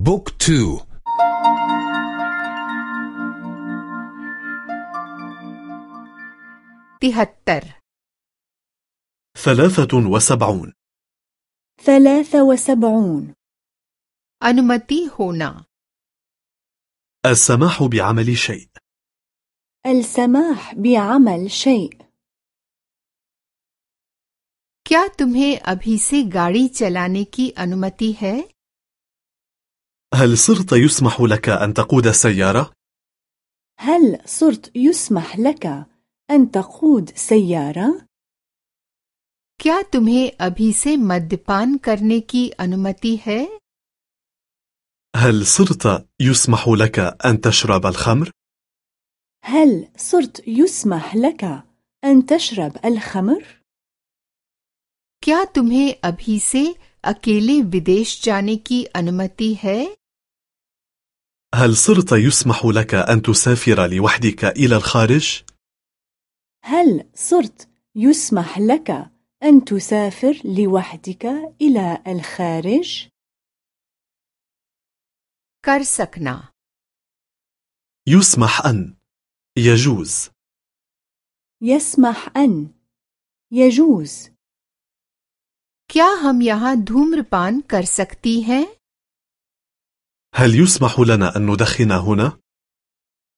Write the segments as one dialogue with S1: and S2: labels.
S1: بوك تو
S2: تهتر
S3: ثلاثة وسبعون
S4: ثلاثة وسبعون
S2: अनुमति होना
S3: السماح بعمل شيء
S4: السماح بعمل شيء
S2: क्या तुम्हें अभी से गाड़ी चलाने की अनुमति है
S3: هل صرت يسمح لك أن تقود سيارة؟
S4: هل صرت يسمح لك أن تقود سيارة؟
S2: क्या तुम्हें अभी से मद्यपान करने की अनुमति है
S3: هل صرت يسمح لك أن تشرب الخمر؟
S4: هل صرت يسمح لك أن تشرب الخمر؟
S2: क्या तुम्हें अभी से अकेले विदेश जाने की अनुमति है
S3: هل صرت يسمح لك أن تسافر لوحدك إلى الخارج؟
S4: هل صرت يسمح لك أن تسافر لوحدك إلى الخارج؟
S2: कर सकना
S3: يسمح أن يجوز
S4: يسمح أن يجوز
S2: क्या हम यहाँ धूम्रपान कर सकती हैं
S3: هل يسمح لنا أن ندخن هنا؟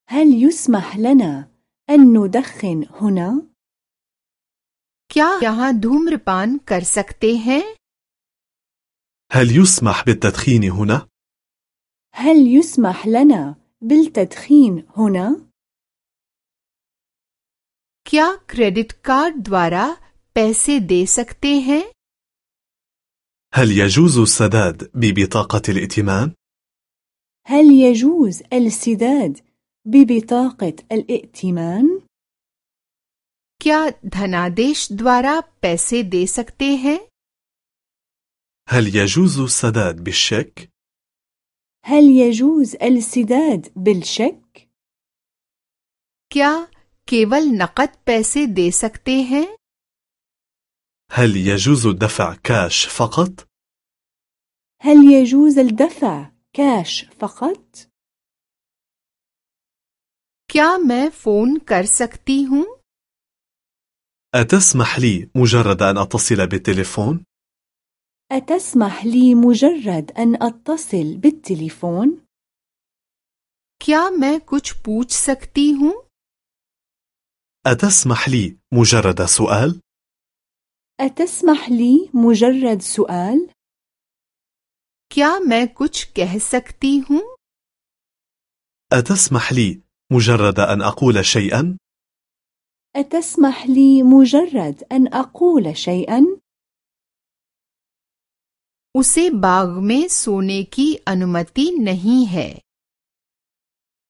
S4: هل يسمح لنا أن ندخن هنا؟
S2: क्या यहाँ धूम्रपान कर सकते हैं
S3: هل يسمح بالتدخين هنا؟
S4: هل يسمح لنا بالتدخين هنا؟
S2: क्या क्रेडिट कार्ड द्वारा पैसे दे सकते हैं
S3: هل يجوز السداد ببطاقة الائتمان؟
S4: هل يجوز السداد ببطاقة الائتمان؟
S2: क्या धनादेश द्वारा पैसे दे सकते हैं
S3: هل يجوز السداد بالشيك؟
S4: هل يجوز السداد بالشك؟
S2: क्या केवल नकद पैसे दे सकते हैं
S3: هل يجوز الدفع كاش فقط؟
S4: هل يجوز الدفع كاش فقط؟
S2: क्या मैं फोन कर सकती हूँ
S3: أتسمح لي مجرد أن أتصل بالتليفون؟
S4: أتسمح لي مجرد أن أتصل بالتليفون؟
S2: क्या मैं कुछ पूछ सकती हूँ
S3: أتسمح لي مجرد سؤال؟
S4: أتسمح لي مجرد سؤال؟
S2: क्या मैं कुछ कह सकती हूँ
S3: أتسمح لي مجرد أن أقول شيئا؟
S4: أتسمح لي مجرد أن أقول شيئا؟
S2: उसे बाग में सोने की अनुमति नहीं है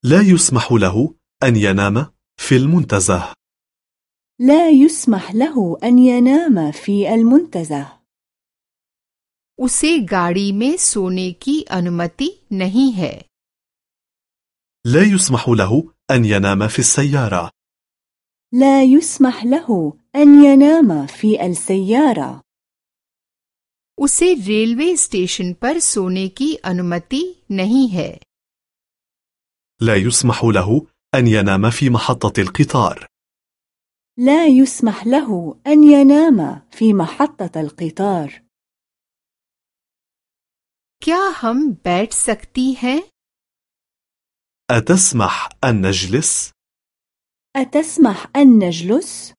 S3: لا يسمح له أن ينام في المنتزه
S4: لا يسمح له أن ينام في المنتزه
S2: उसे गाड़ी में सोने की अनुमति नहीं है
S3: لا يسمح له أن ينام في السيارة
S4: لا يسمح له أن ينام في السيارة
S2: उसे रेलवे स्टेशन पर सोने की अनुमति नहीं है
S3: لا يسمح له أن ينام في محطة القطار
S4: لا يسمح له أن ينام في محطة القطار
S2: क्या हम बैठ सकती हैं
S3: أتسمح أن نجلس؟
S4: أتسمح أن نجلس؟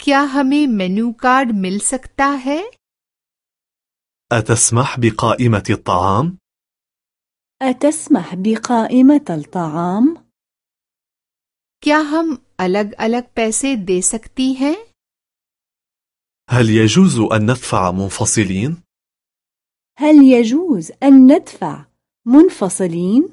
S2: क्या हमें मेनू कार्ड मिल सकता है
S3: أتسمح بقائمة الطعام؟
S4: أتسمح بقائمة الطعام؟
S2: क्या हम अलग अलग पैसे दे सकती हैं
S3: هل يجوز أن ندفع منفصلين؟
S4: هل يجوز أن ندفع منفصلين؟